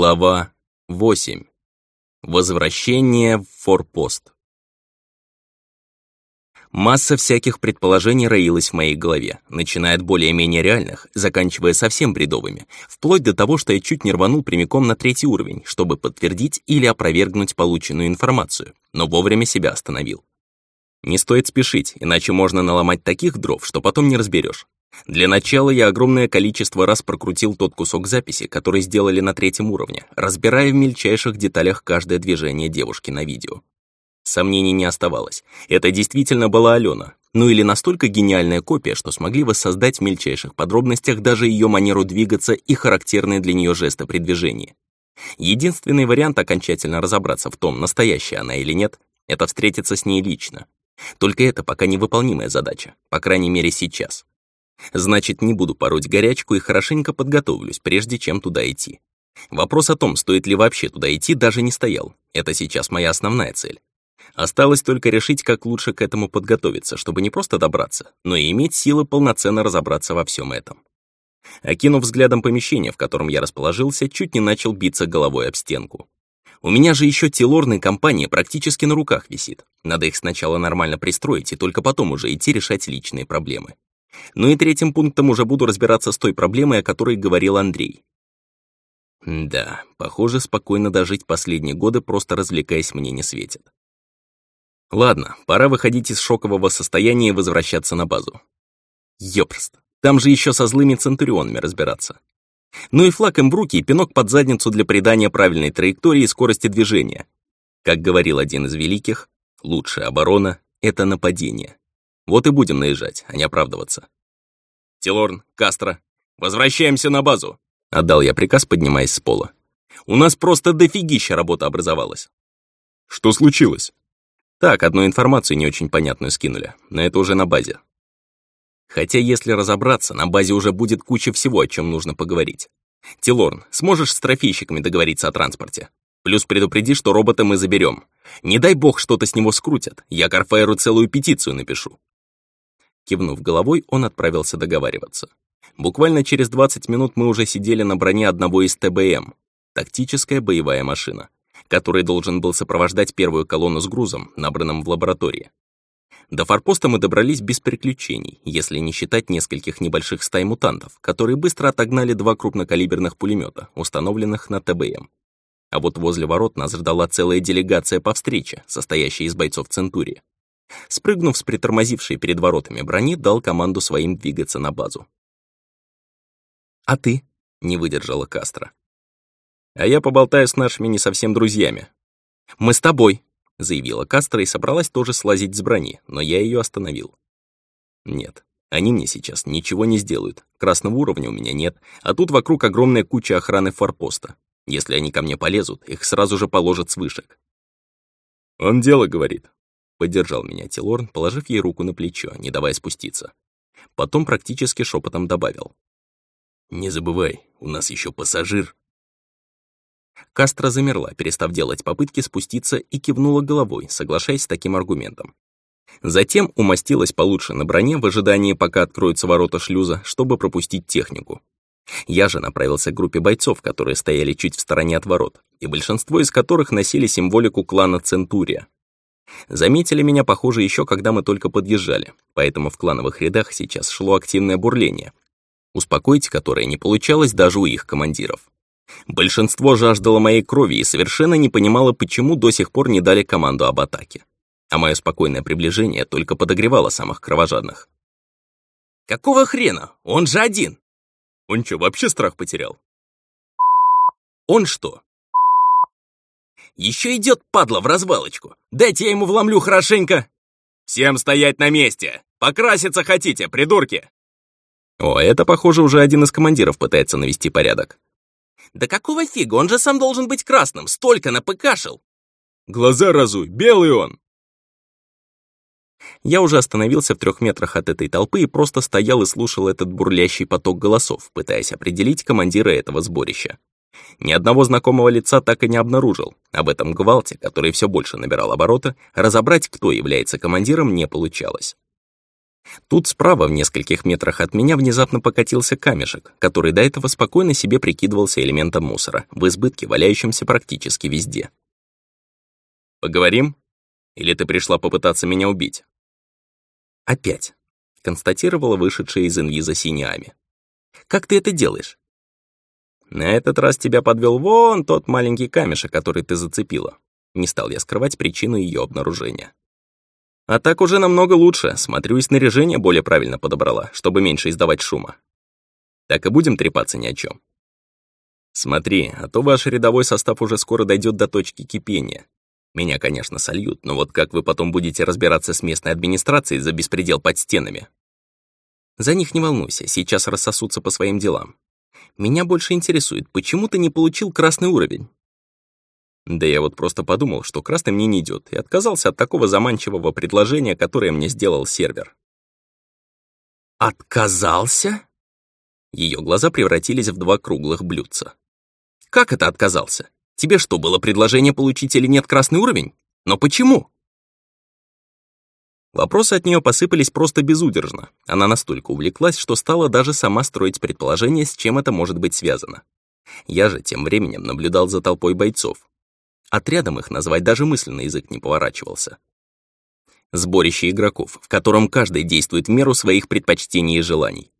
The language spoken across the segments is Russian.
Глава 8. Возвращение в форпост. Масса всяких предположений роилась в моей голове, начиная от более-менее реальных, заканчивая совсем бредовыми, вплоть до того, что я чуть не рванул прямиком на третий уровень, чтобы подтвердить или опровергнуть полученную информацию, но вовремя себя остановил. Не стоит спешить, иначе можно наломать таких дров, что потом не разберешь. Для начала я огромное количество раз прокрутил тот кусок записи, который сделали на третьем уровне, разбирая в мельчайших деталях каждое движение девушки на видео. Сомнений не оставалось. Это действительно была Алена. Ну или настолько гениальная копия, что смогли воссоздать в мельчайших подробностях даже ее манеру двигаться и характерные для нее жесты при движении. Единственный вариант окончательно разобраться в том, настоящая она или нет, это встретиться с ней лично. Только это пока невыполнимая задача, по крайней мере сейчас. Значит, не буду пороть горячку и хорошенько подготовлюсь, прежде чем туда идти. Вопрос о том, стоит ли вообще туда идти, даже не стоял. Это сейчас моя основная цель. Осталось только решить, как лучше к этому подготовиться, чтобы не просто добраться, но и иметь силы полноценно разобраться во всем этом. Окинув взглядом помещение, в котором я расположился, чуть не начал биться головой об стенку. У меня же еще телорная компания практически на руках висит. Надо их сначала нормально пристроить и только потом уже идти решать личные проблемы. Ну и третьим пунктом уже буду разбираться с той проблемой, о которой говорил Андрей. Да, похоже, спокойно дожить последние годы, просто развлекаясь, мне не светит. Ладно, пора выходить из шокового состояния и возвращаться на базу. Ёпрст, там же еще со злыми центурионами разбираться. Ну и флаг им в руки и пинок под задницу для придания правильной траектории и скорости движения. Как говорил один из великих, лучшая оборона — это нападение. Вот и будем наезжать, а не оправдываться. «Тилорн, Кастро, возвращаемся на базу!» Отдал я приказ, поднимаясь с пола. «У нас просто дофигища работа образовалась!» «Что случилось?» Так, одну информацию не очень понятную скинули, но это уже на базе. Хотя, если разобраться, на базе уже будет куча всего, о чем нужно поговорить. Тилорн, сможешь с трофейщиками договориться о транспорте? Плюс предупреди, что робота мы заберем. Не дай бог что-то с него скрутят, я Карфаеру целую петицию напишу. Кивнув головой, он отправился договариваться. Буквально через 20 минут мы уже сидели на броне одного из ТБМ, тактическая боевая машина, который должен был сопровождать первую колонну с грузом, набранным в лаборатории. До форпоста мы добрались без приключений, если не считать нескольких небольших стай мутантов, которые быстро отогнали два крупнокалиберных пулемета, установленных на ТБМ. А вот возле ворот нас ждала целая делегация по встрече, состоящая из бойцов Центурии. Спрыгнув с притормозившей перед воротами брони, дал команду своим двигаться на базу. «А ты?» — не выдержала Кастро. «А я поболтаю с нашими не совсем друзьями». «Мы с тобой», — заявила Кастро и собралась тоже слазить с брони, но я ее остановил. «Нет, они мне сейчас ничего не сделают. Красного уровня у меня нет, а тут вокруг огромная куча охраны форпоста. Если они ко мне полезут, их сразу же положат с вышек». «Он дело говорит», Поддержал меня Тилорн, положив ей руку на плечо, не давая спуститься. Потом практически шепотом добавил. «Не забывай, у нас еще пассажир». Кастро замерла, перестав делать попытки спуститься, и кивнула головой, соглашаясь с таким аргументом. Затем умостилась получше на броне в ожидании, пока откроются ворота шлюза, чтобы пропустить технику. Я же направился к группе бойцов, которые стояли чуть в стороне от ворот, и большинство из которых носили символику клана Центурия, Заметили меня, похоже, еще когда мы только подъезжали, поэтому в клановых рядах сейчас шло активное бурление, успокоить которое не получалось даже у их командиров. Большинство жаждало моей крови и совершенно не понимало, почему до сих пор не дали команду об атаке. А мое спокойное приближение только подогревало самых кровожадных. «Какого хрена? Он же один!» «Он что, вообще страх потерял?» «Он что, еще идет, падла, в развалочку. Дайте я ему вломлю хорошенько. Всем стоять на месте. Покраситься хотите, придурки. О, это, похоже, уже один из командиров пытается навести порядок. Да какого фига, он же сам должен быть красным, столько напыкашил. Глаза разуй, белый он. Я уже остановился в трех метрах от этой толпы и просто стоял и слушал этот бурлящий поток голосов, пытаясь определить командира этого сборища. Ни одного знакомого лица так и не обнаружил. Об этом гвалте, который все больше набирал обороты, разобрать, кто является командиром, не получалось. Тут справа, в нескольких метрах от меня, внезапно покатился камешек, который до этого спокойно себе прикидывался элементом мусора, в избытке, валяющемся практически везде. «Поговорим? Или ты пришла попытаться меня убить?» «Опять», — констатировала вышедшая из инвиза синями. «Как ты это делаешь?» «На этот раз тебя подвел вон тот маленький камешек, который ты зацепила». Не стал я скрывать причину ее обнаружения. А так уже намного лучше. Смотрю, и снаряжение более правильно подобрала, чтобы меньше издавать шума. Так и будем трепаться ни о чем. Смотри, а то ваш рядовой состав уже скоро дойдет до точки кипения. Меня, конечно, сольют, но вот как вы потом будете разбираться с местной администрацией за беспредел под стенами? За них не волнуйся, сейчас рассосутся по своим делам. Меня больше интересует, почему ты не получил красный уровень? Да я вот просто подумал, что красный мне не идет, и отказался от такого заманчивого предложения, которое мне сделал сервер. «Отказался?» Ее глаза превратились в два круглых блюдца. «Как это отказался? Тебе что, было предложение получить или нет красный уровень? Но почему?» Вопросы от нее посыпались просто безудержно. Она настолько увлеклась, что стала даже сама строить предположение, с чем это может быть связано. Я же тем временем наблюдал за толпой бойцов. Отрядом их назвать даже мысленно язык не поворачивался. Сборище игроков, в котором каждый действует в меру своих предпочтений и желаний.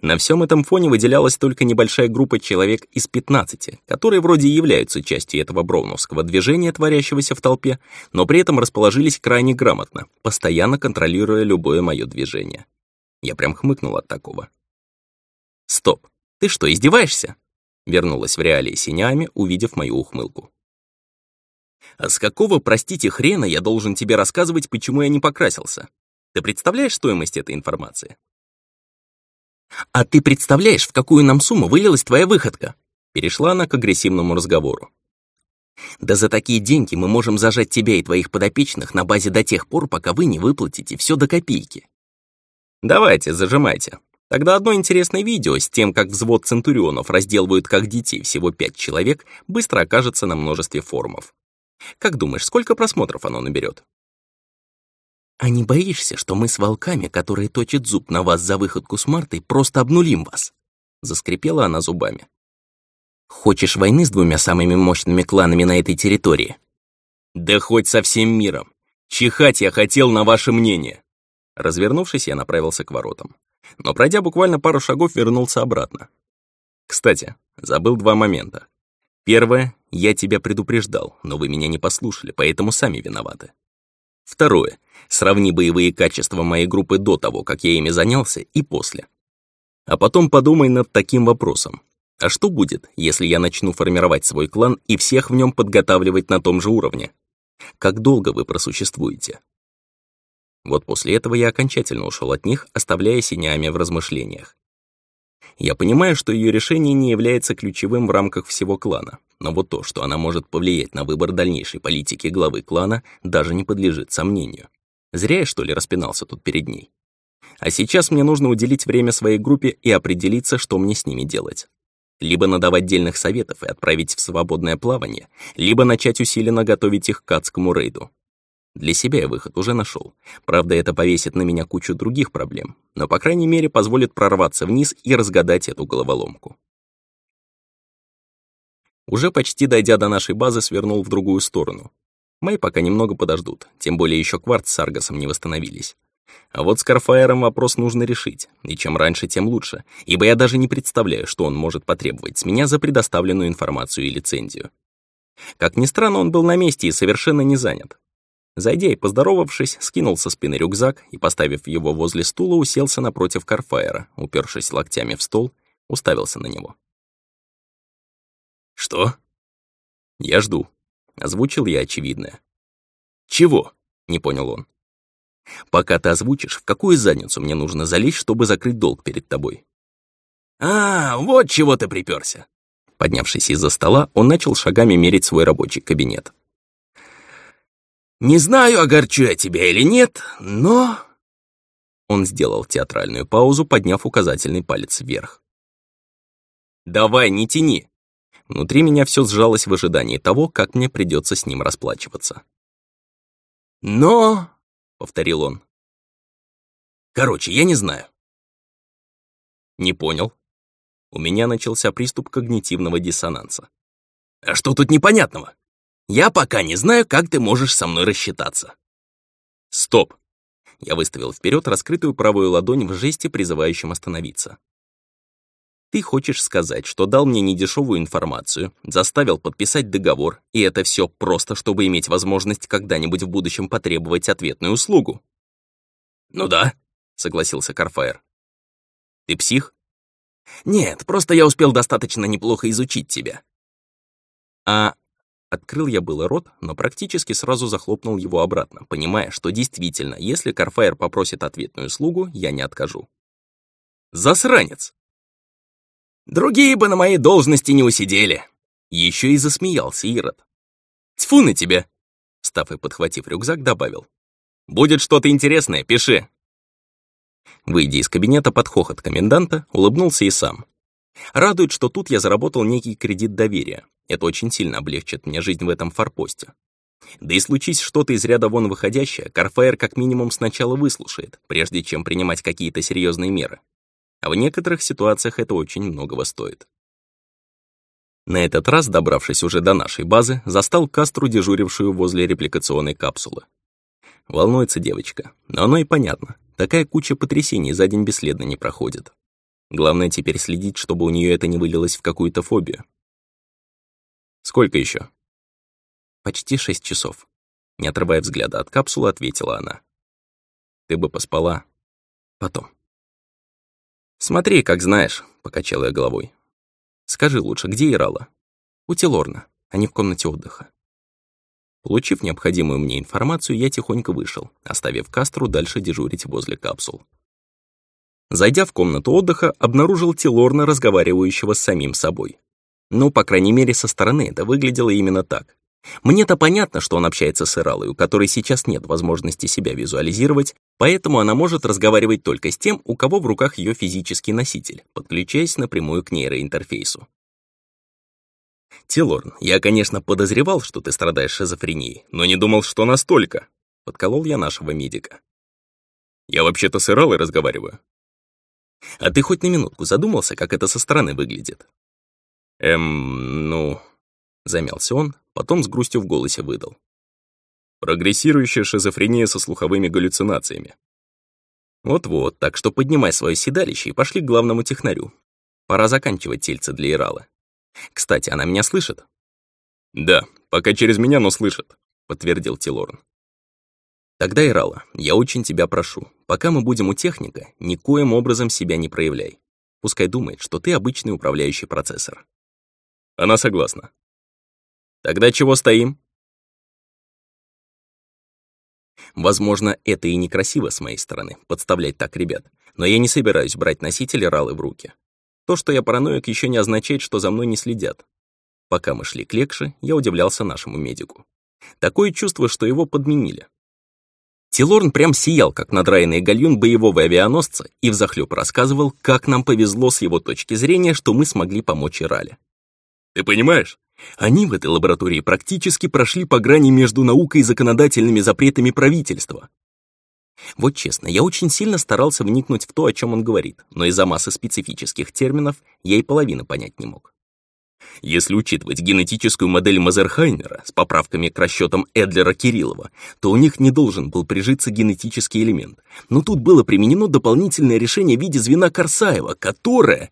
На всем этом фоне выделялась только небольшая группа человек из 15, которые вроде являются частью этого броуновского движения, творящегося в толпе, но при этом расположились крайне грамотно, постоянно контролируя любое мое движение. Я прям хмыкнул от такого. «Стоп, ты что, издеваешься?» Вернулась в реалии синями, увидев мою ухмылку. А с какого, простите, хрена я должен тебе рассказывать, почему я не покрасился? Ты представляешь стоимость этой информации? А ты представляешь, в какую нам сумму вылилась твоя выходка? Перешла она к агрессивному разговору. Да за такие деньги мы можем зажать тебя и твоих подопечных на базе до тех пор, пока вы не выплатите все до копейки. Давайте, зажимайте. Тогда одно интересное видео с тем, как взвод центурионов разделывают как детей всего пять человек, быстро окажется на множестве форумов. Как думаешь, сколько просмотров оно наберет? А не боишься, что мы с волками, которые точат зуб на вас за выходку с Мартой, просто обнулим вас? Заскрипела она зубами. Хочешь войны с двумя самыми мощными кланами на этой территории? Да хоть со всем миром. Чихать я хотел на ваше мнение. Развернувшись, я направился к воротам. Но пройдя буквально пару шагов, вернулся обратно. Кстати, забыл два момента. Первое, я тебя предупреждал, но вы меня не послушали, поэтому сами виноваты. Второе, сравни боевые качества моей группы до того, как я ими занялся, и после. А потом подумай над таким вопросом. А что будет, если я начну формировать свой клан и всех в нем подготавливать на том же уровне? Как долго вы просуществуете? Вот после этого я окончательно ушел от них, оставляя синями в размышлениях. Я понимаю, что ее решение не является ключевым в рамках всего клана, но вот то, что она может повлиять на выбор дальнейшей политики главы клана, даже не подлежит сомнению. Зря я, что ли, распинался тут перед ней. А сейчас мне нужно уделить время своей группе и определиться, что мне с ними делать. Либо надавать дельных советов и отправить в свободное плавание, либо начать усиленно готовить их к адскому рейду. Для себя я выход уже нашел. Правда, это повесит на меня кучу других проблем, но, по крайней мере, позволит прорваться вниз и разгадать эту головоломку. Уже почти дойдя до нашей базы, свернул в другую сторону. Мои пока немного подождут, тем более еще кварт с Аргосом не восстановились. А вот с Карфаером вопрос нужно решить, и чем раньше, тем лучше, ибо я даже не представляю, что он может потребовать с меня за предоставленную информацию и лицензию. Как ни странно, он был на месте и совершенно не занят. Зайдя и поздоровавшись, скинул со спины рюкзак и, поставив его возле стула, уселся напротив Карфаера, упершись локтями в стол, уставился на него. «Что?» «Я жду», — озвучил я очевидное. «Чего?» — не понял он. «Пока ты озвучишь, в какую задницу мне нужно залезть, чтобы закрыть долг перед тобой?» «А, вот чего ты припёрся!» Поднявшись из-за стола, он начал шагами мерить свой рабочий кабинет. Не знаю, огорчу я тебя или нет, но...» Он сделал театральную паузу, подняв указательный палец вверх. «Давай, не тяни!» Внутри меня все сжалось в ожидании того, как мне придется с ним расплачиваться. «Но...» — повторил он. Короче, я не знаю». «Не понял». У меня начался приступ когнитивного диссонанса. «А что тут непонятного? Я пока не знаю, как ты можешь со мной рассчитаться». «Стоп!» Я выставил вперед раскрытую правую ладонь в жесте, призывающем остановиться. Ты хочешь сказать, что дал мне недешевую информацию, заставил подписать договор, и это все просто, чтобы иметь возможность когда-нибудь в будущем потребовать ответную услугу? Ну да, согласился Карфаер. Ты псих? Нет, просто я успел достаточно неплохо изучить тебя. А Открыл я было рот, но практически сразу захлопнул его обратно, понимая, что действительно, если Карфаер попросит ответную услугу, я не откажу. «Засранец!» Другие бы на моей должности не усидели. Еще и засмеялся Ирод. Тьфу на тебя! Став и подхватив рюкзак, добавил. Будет что-то интересное, пиши. Выйдя из кабинета под хохот коменданта, улыбнулся и сам. Радует, что тут я заработал некий кредит доверия. Это очень сильно облегчит мне жизнь в этом форпосте. Да и случись что-то из ряда вон выходящее, Карфаер как минимум сначала выслушает, прежде чем принимать какие-то серьезные меры а в некоторых ситуациях это очень многого стоит. На этот раз, добравшись уже до нашей базы, застал Кастру, дежурившую возле репликационной капсулы. Волнуется девочка, но оно и понятно. Такая куча потрясений за день бесследно не проходит. Главное теперь следить, чтобы у нее это не вылилось в какую-то фобию. Сколько еще? Почти шесть часов. Не отрывая взгляда от капсулы, ответила она. Ты бы поспала. Потом. «Смотри, как знаешь», — покачал я головой. «Скажи лучше, где Ирала?» «У Телорна, а не в комнате отдыха». Получив необходимую мне информацию, я тихонько вышел, оставив Кастру дальше дежурить возле капсул. Зайдя в комнату отдыха, обнаружил Телорна, разговаривающего с самим собой. Ну, по крайней мере, со стороны это выглядело именно так. Мне-то понятно, что он общается с Иралой, у которой сейчас нет возможности себя визуализировать, поэтому она может разговаривать только с тем, у кого в руках ее физический носитель, подключаясь напрямую к нейроинтерфейсу. «Тилорн, я, конечно, подозревал, что ты страдаешь шизофренией, но не думал, что настолько», — подколол я нашего медика. «Я вообще-то с Иралой разговариваю». «А ты хоть на минутку задумался, как это со стороны выглядит?» «Эм, ну...» — замялся он, Потом с грустью в голосе выдал. Прогрессирующая шизофрения со слуховыми галлюцинациями. Вот-вот, так что поднимай свое седалище и пошли к главному технарю. Пора заканчивать тельце для Ирала. Кстати, она меня слышит? Да, пока через меня, но слышит, подтвердил Тилорн. Тогда, Ирала, я очень тебя прошу, пока мы будем у техника, никоим образом себя не проявляй. Пускай думает, что ты обычный управляющий процессор. Она согласна, Тогда чего стоим? Возможно, это и некрасиво с моей стороны, подставлять так ребят, но я не собираюсь брать носители ралы в руки. То, что я параноик, еще не означает, что за мной не следят. Пока мы шли к Лекше, я удивлялся нашему медику. Такое чувство, что его подменили. Тилорн прям сиял, как надраенный гальюн боевого авианосца, и взахлёб рассказывал, как нам повезло с его точки зрения, что мы смогли помочь Ирале. «Ты понимаешь? Они в этой лаборатории практически прошли по грани между наукой и законодательными запретами правительства. Вот честно, я очень сильно старался вникнуть в то, о чем он говорит, но из-за массы специфических терминов я и половины понять не мог. Если учитывать генетическую модель Мазерхайнера с поправками к расчетам Эдлера-Кириллова, то у них не должен был прижиться генетический элемент. Но тут было применено дополнительное решение в виде звена Корсаева, которое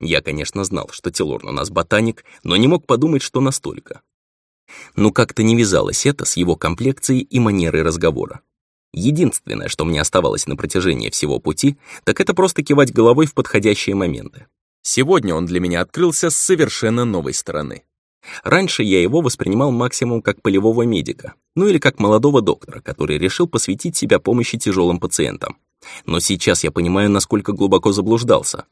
я, конечно, знал, что Телорн у нас ботаник, но не мог подумать, что настолько. Ну как-то не вязалось это с его комплекцией и манерой разговора. Единственное, что мне оставалось на протяжении всего пути, так это просто кивать головой в подходящие моменты. Сегодня он для меня открылся с совершенно новой стороны. Раньше я его воспринимал максимум как полевого медика, ну или как молодого доктора, который решил посвятить себя помощи тяжелым пациентам. Но сейчас я понимаю, насколько глубоко заблуждался.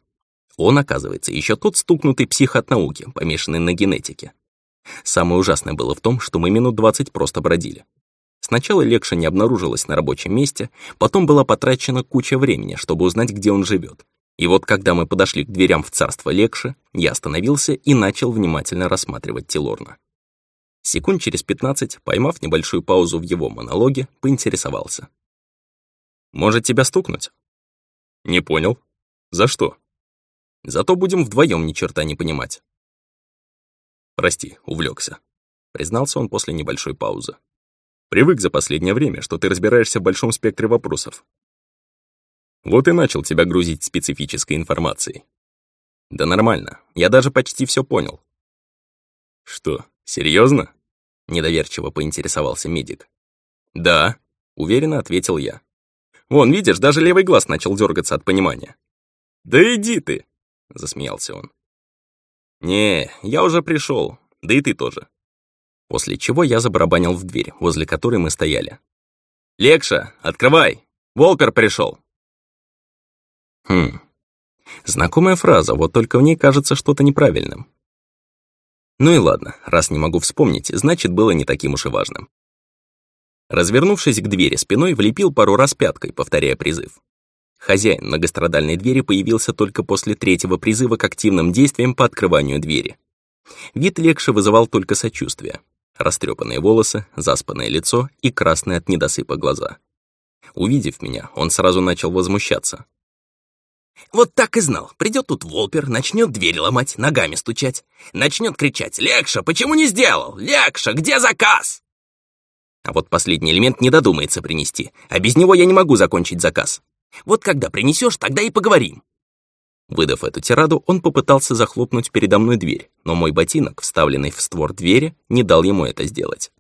Он, оказывается, еще тот стукнутый псих от науки, помешанный на генетике. Самое ужасное было в том, что мы минут двадцать просто бродили. Сначала Лекша не обнаружилась на рабочем месте, потом была потрачена куча времени, чтобы узнать, где он живет. И вот когда мы подошли к дверям в царство Лекши, я остановился и начал внимательно рассматривать Тилорна. Секунд через пятнадцать, поймав небольшую паузу в его монологе, поинтересовался. Может, тебя стукнуть? Не понял. За что? Зато будем вдвоем ни черта не понимать. Прости, увлекся. Признался он после небольшой паузы. Привык за последнее время, что ты разбираешься в большом спектре вопросов. Вот и начал тебя грузить специфической информацией. Да нормально, я даже почти все понял. Что, серьезно? Недоверчиво поинтересовался медик. Да, уверенно ответил я. Вон, видишь, даже левый глаз начал дергаться от понимания. Да иди ты, засмеялся он. Не, я уже пришел, да и ты тоже. После чего я забарабанил в дверь, возле которой мы стояли. «Лекша, открывай! Волпер пришел!» Хм. Знакомая фраза, вот только в ней кажется что-то неправильным. Ну и ладно, раз не могу вспомнить, значит, было не таким уж и важным. Развернувшись к двери спиной, влепил пару раз пяткой, повторяя призыв. Хозяин многострадальной двери появился только после третьего призыва к активным действиям по открыванию двери. Вид Лекши вызывал только сочувствие. Растрепанные волосы, заспанное лицо и красные от недосыпа глаза. Увидев меня, он сразу начал возмущаться. Вот так и знал. Придет тут Волпер, начнет дверь ломать, ногами стучать. Начнет кричать «Лекша, почему не сделал? Лекша, где заказ?» А вот последний элемент не додумается принести, а без него я не могу закончить заказ. Вот когда принесешь, тогда и поговорим. Выдав эту тираду, он попытался захлопнуть передо мной дверь, но мой ботинок, вставленный в створ двери, не дал ему это сделать.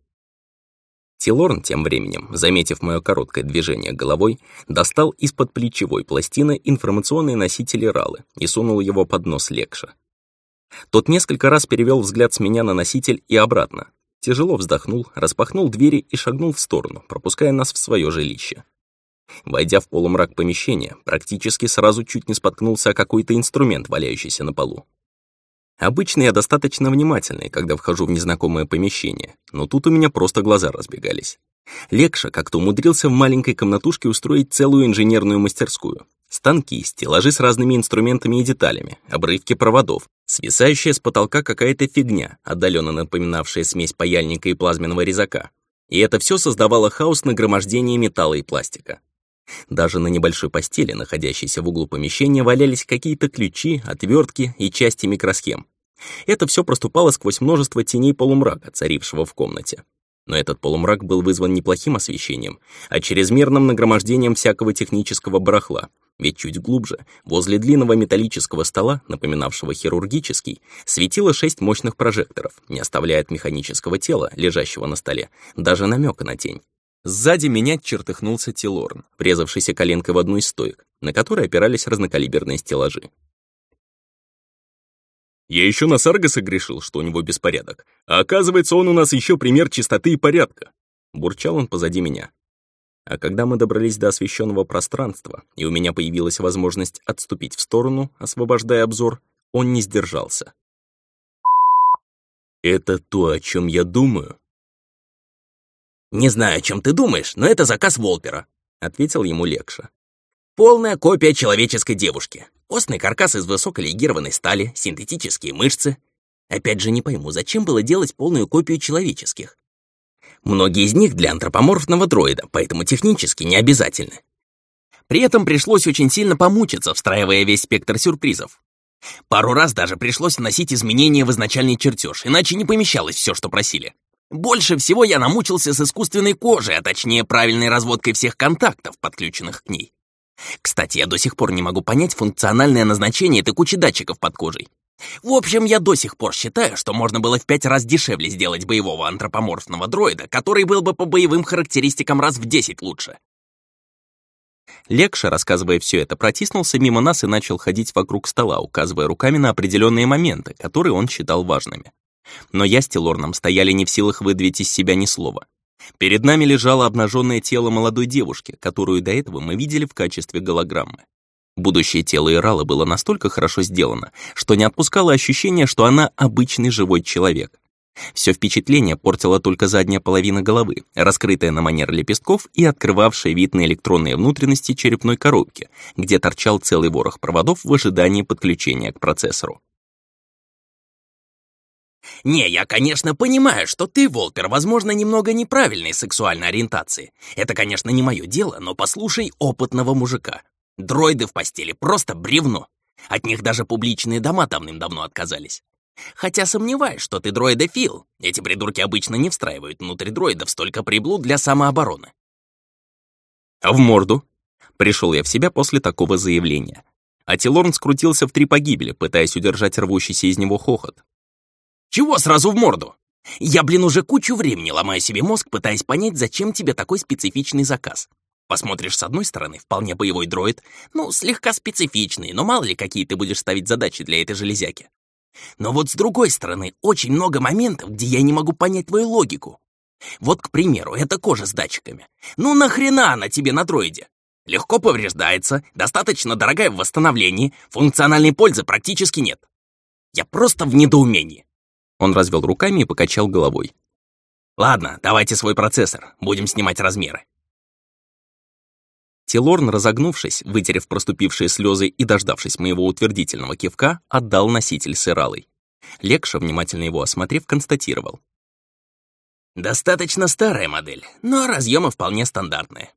Тилорн тем временем, заметив мое короткое движение головой, достал из-под плечевой пластины информационные носители Ралы и сунул его под нос Лекша. Тот несколько раз перевел взгляд с меня на носитель и обратно. Тяжело вздохнул, распахнул двери и шагнул в сторону, пропуская нас в свое жилище. Войдя в полумрак помещения, практически сразу чуть не споткнулся о какой-то инструмент, валяющийся на полу. Обычно я достаточно внимательный, когда вхожу в незнакомое помещение, но тут у меня просто глаза разбегались. Лекша как-то умудрился в маленькой комнатушке устроить целую инженерную мастерскую. Станки, стеллажи с разными инструментами и деталями, обрывки проводов, свисающая с потолка какая-то фигня, отдаленно напоминавшая смесь паяльника и плазменного резака. И это все создавало хаос нагромождения металла и пластика. Даже на небольшой постели, находящейся в углу помещения, валялись какие-то ключи, отвертки и части микросхем. Это все проступало сквозь множество теней полумрака, царившего в комнате. Но этот полумрак был вызван не плохим освещением, а чрезмерным нагромождением всякого технического барахла, ведь чуть глубже, возле длинного металлического стола, напоминавшего хирургический, светило шесть мощных прожекторов, не оставляя от механического тела, лежащего на столе, даже намека на тень. Сзади меня чертыхнулся Тилорн, врезавшийся коленкой в одну из стоек, на которой опирались разнокалиберные стеллажи. Я еще на Саргаса грешил, что у него беспорядок, а оказывается, он у нас еще пример чистоты и порядка. Бурчал он позади меня. А когда мы добрались до освещенного пространства, и у меня появилась возможность отступить в сторону, освобождая обзор, он не сдержался. «Это то, о чем я думаю», «Не знаю, о чем ты думаешь, но это заказ Волпера», — ответил ему Лекша. «Полная копия человеческой девушки. Остный каркас из высоколегированной стали, синтетические мышцы. Опять же, не пойму, зачем было делать полную копию человеческих? Многие из них для антропоморфного дроида, поэтому технически не обязательны. При этом пришлось очень сильно помучиться, встраивая весь спектр сюрпризов. Пару раз даже пришлось вносить изменения в изначальный чертеж, иначе не помещалось все, что просили. Больше всего я намучился с искусственной кожей, а точнее правильной разводкой всех контактов, подключенных к ней. Кстати, я до сих пор не могу понять функциональное назначение этой кучи датчиков под кожей. В общем, я до сих пор считаю, что можно было в пять раз дешевле сделать боевого антропоморфного дроида, который был бы по боевым характеристикам раз в десять лучше. Лекша, рассказывая все это, протиснулся мимо нас и начал ходить вокруг стола, указывая руками на определенные моменты, которые он считал важными. Но я с Тилорном стояли не в силах выдавить из себя ни слова. Перед нами лежало обнаженное тело молодой девушки, которую до этого мы видели в качестве голограммы. Будущее тело Ирала было настолько хорошо сделано, что не отпускало ощущение, что она обычный живой человек. Все впечатление портила только задняя половина головы, раскрытая на манер лепестков и открывавшая вид на электронные внутренности черепной коробки, где торчал целый ворох проводов в ожидании подключения к процессору. Не, я, конечно, понимаю, что ты, Волтер, возможно, немного неправильной сексуальной ориентации. Это, конечно, не мое дело, но послушай опытного мужика. Дроиды в постели просто бревно. От них даже публичные дома давным-давно отказались. Хотя сомневаюсь, что ты дроидофил. Эти придурки обычно не встраивают внутрь дроидов столько приблуд для самообороны. В морду? Пришел я в себя после такого заявления. А Тилорн скрутился в три погибели, пытаясь удержать рвущийся из него хохот. «Чего сразу в морду? Я, блин, уже кучу времени ломаю себе мозг, пытаясь понять, зачем тебе такой специфичный заказ. Посмотришь с одной стороны, вполне боевой дроид, ну, слегка специфичный, но мало ли, какие ты будешь ставить задачи для этой железяки. Но вот с другой стороны, очень много моментов, где я не могу понять твою логику. Вот, к примеру, эта кожа с датчиками. Ну нахрена она тебе на дроиде? Легко повреждается, достаточно дорогая в восстановлении, функциональной пользы практически нет. Я просто в недоумении. Он развел руками и покачал головой. Ладно, давайте свой процессор, будем снимать размеры. Тилорн, разогнувшись, вытерев проступившие слезы и дождавшись моего утвердительного кивка, отдал носитель с Иралой. Лекша, внимательно его осмотрев, констатировал. «Достаточно старая модель, но разъемы вполне стандартные.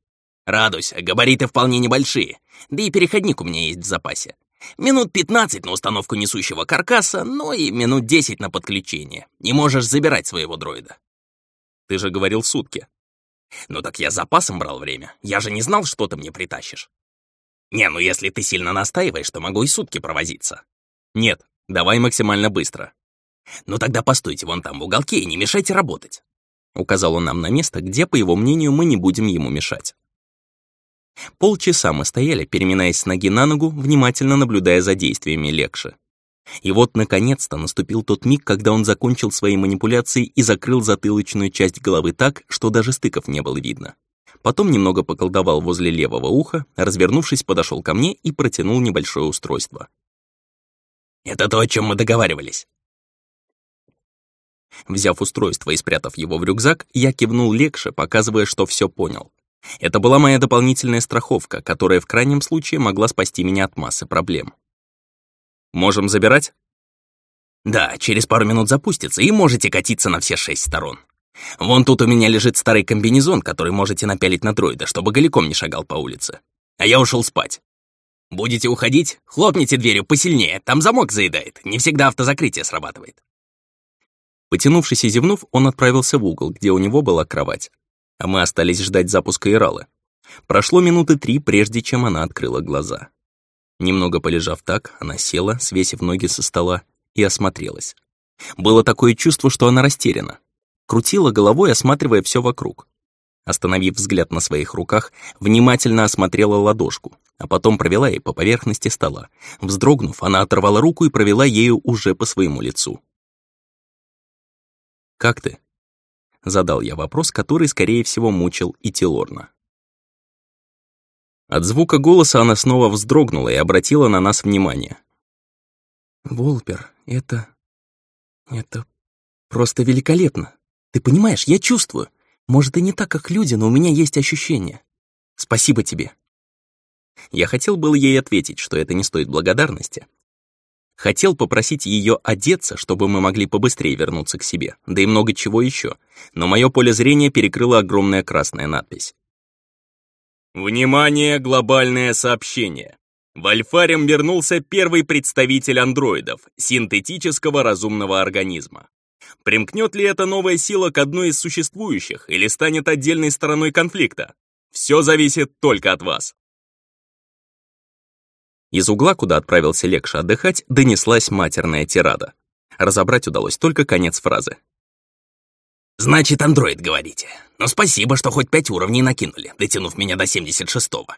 Радуйся, габариты вполне небольшие, да и переходник у меня есть в запасе. Минут 15 на установку несущего каркаса, ну и минут 10 на подключение. Не можешь забирать своего дроида». «Ты же говорил сутки», ну так я запасом брал время. Я же не знал, что ты мне притащишь. Не, ну если ты сильно настаиваешь, то могу и сутки провозиться. Нет, давай максимально быстро. Ну тогда постойте вон там в уголке и не мешайте работать. Указал он нам на место, где, по его мнению, мы не будем ему мешать. Полчаса мы стояли, переминаясь с ноги на ногу, внимательно наблюдая за действиями Лекши. И вот, наконец-то, наступил тот миг, когда он закончил свои манипуляции и закрыл затылочную часть головы так, что даже стыков не было видно. Потом немного поколдовал возле левого уха, развернувшись, подошел ко мне и протянул небольшое устройство. «Это то, о чем мы договаривались». Взяв устройство и спрятав его в рюкзак, я кивнул Лекше, показывая, что все понял. Это была моя дополнительная страховка, которая в крайнем случае могла спасти меня от массы проблем. Можем забирать? Да, через пару минут запустится, и можете катиться на все шесть сторон. Вон тут у меня лежит старый комбинезон, который можете напялить на дроида, чтобы голиком не шагал по улице. А я ушел спать. Будете уходить? Хлопните дверью посильнее, там замок заедает, не всегда автозакрытие срабатывает. Потянувшись и зевнув, он отправился в угол, где у него была кровать. А мы остались ждать запуска Иралы. Прошло минуты три, прежде чем она открыла глаза. Немного полежав так, она села, свесив ноги со стола, и осмотрелась. Было такое чувство, что она растеряна. Крутила головой, осматривая все вокруг. Остановив взгляд на своих руках, внимательно осмотрела ладошку, а потом провела ей по поверхности стола. Вздрогнув, она оторвала руку и провела ею уже по своему лицу. «Как ты?» — задал я вопрос, который, скорее всего, мучил и Тилорна. От звука голоса она снова вздрогнула и обратила на нас внимание. «Волпер, это... это просто великолепно. Ты понимаешь, я чувствую. Может, и не так, как люди, но у меня есть ощущение. Спасибо тебе». Я хотел было ей ответить, что это не стоит благодарности. Хотел попросить ее одеться, чтобы мы могли побыстрее вернуться к себе, да и много чего еще, но мое поле зрения перекрыла огромная красная надпись. Внимание, глобальное сообщение. В Альфарем вернулся первый представитель андроидов, синтетического разумного организма. Примкнет ли эта новая сила к одной из существующих или станет отдельной стороной конфликта? Все зависит только от вас. Из угла, куда отправился Лекша отдыхать, донеслась матерная тирада. Разобрать удалось только конец фразы. «Значит, андроид, говорите. Но спасибо, что хоть пять уровней накинули, дотянув меня до 76-го».